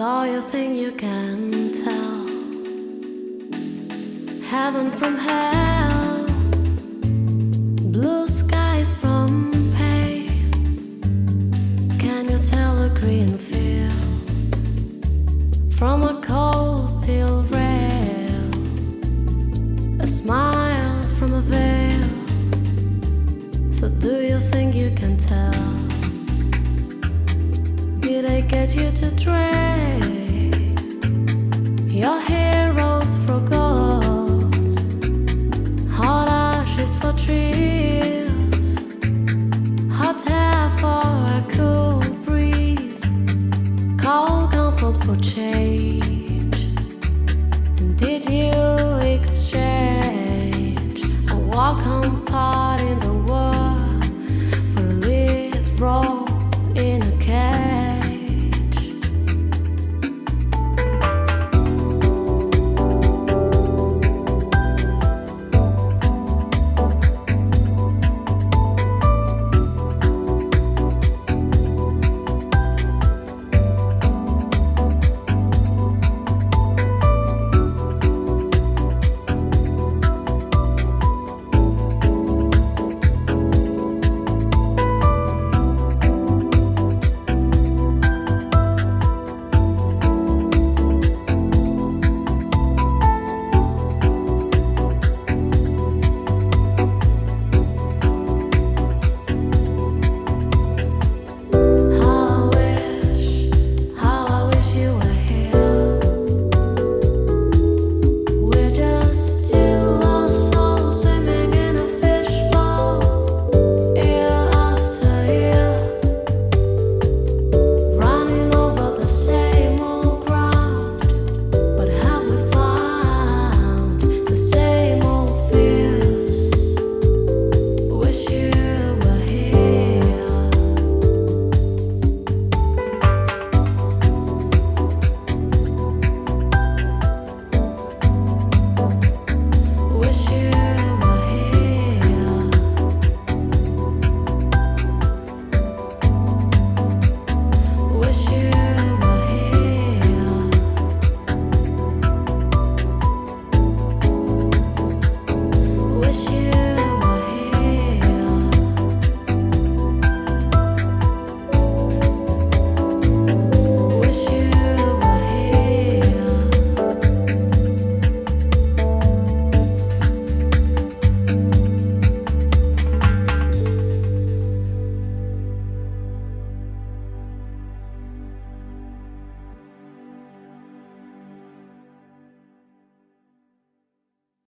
think you can tell heaven from hell, blue skies from pain? Can you tell a green field from a cold steel rail? A smile Did I get you to trade